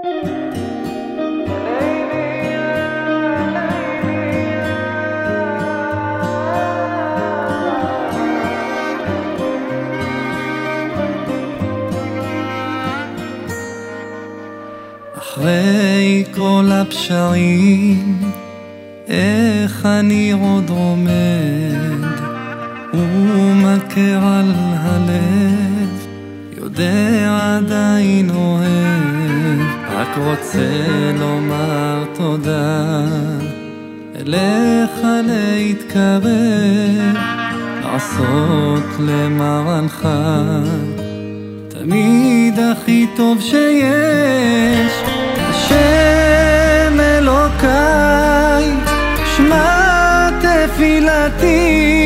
אחרי כל הפשעים, איך אני עוד עומד ומכה על הלב, יודע עדיין אוהב, רק רוצה לומר תודה, אליך להתקרב, לעשות למענך. תמיד הכי טוב שיש, השם אלוקיי, שמע תפילתי,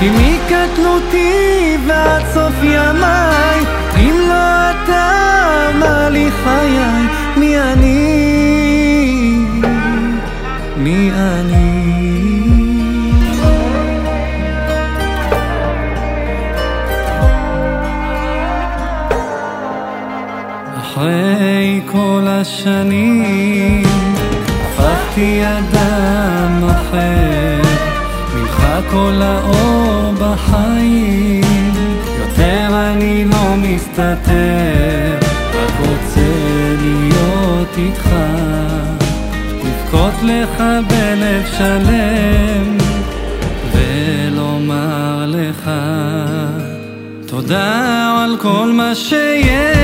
כי מקטנותי ועד סוף ימיי, אם לא אתה, מה לי חיי, מי אני? מי אני? אחרי כל השנים הפכתי אדם אחר ממך כל האור בחיים. יותר אני לא מסתתר רק רוצה להיות איתך. לבכות לך בלב שלם ולומר לך תודה על כל מה שיש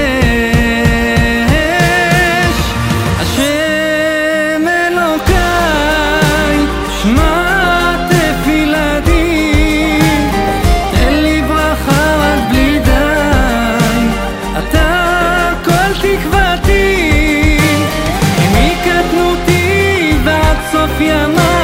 ועד סוף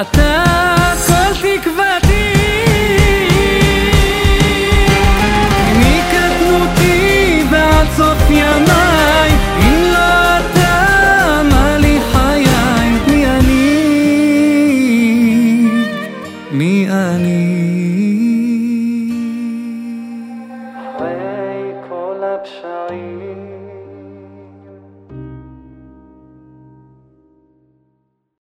אתה כל תקוותי מקטנותי ועד סוף ימיי. אם לא אתה מה לי חיי? מי אני? מי אני? אחרי כל הפשעים